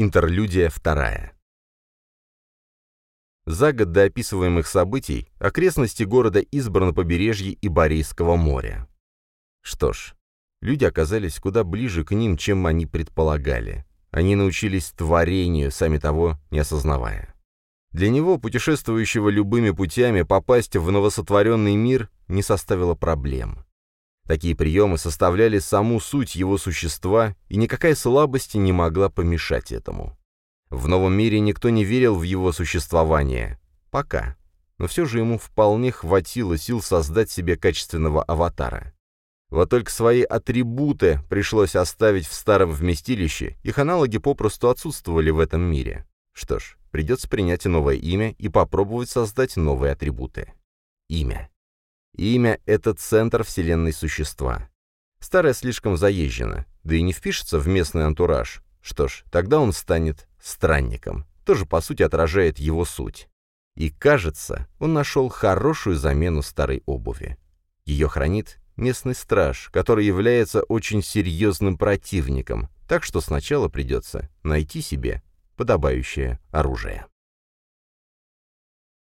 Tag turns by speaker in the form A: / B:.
A: Интерлюдия вторая. За год до описываемых событий окрестности города избрано побережье Ибарийского моря. Что ж, люди оказались куда ближе к ним, чем они предполагали. Они научились творению, сами того не осознавая. Для него, путешествующего любыми путями, попасть в новосотворенный мир не составило проблем. Такие приемы составляли саму суть его существа, и никакая слабость не могла помешать этому. В новом мире никто не верил в его существование. Пока. Но все же ему вполне хватило сил создать себе качественного аватара. Вот только свои атрибуты пришлось оставить в старом вместилище, их аналоги попросту отсутствовали в этом мире. Что ж, придется принять новое имя и попробовать создать новые атрибуты. Имя. Имя — это центр вселенной существа. Старое слишком заезжено, да и не впишется в местный антураж. Что ж, тогда он станет странником. Тоже, по сути, отражает его суть. И, кажется, он нашел хорошую замену старой обуви. Ее хранит местный страж, который является очень серьезным противником, так что сначала придется найти себе подобающее оружие.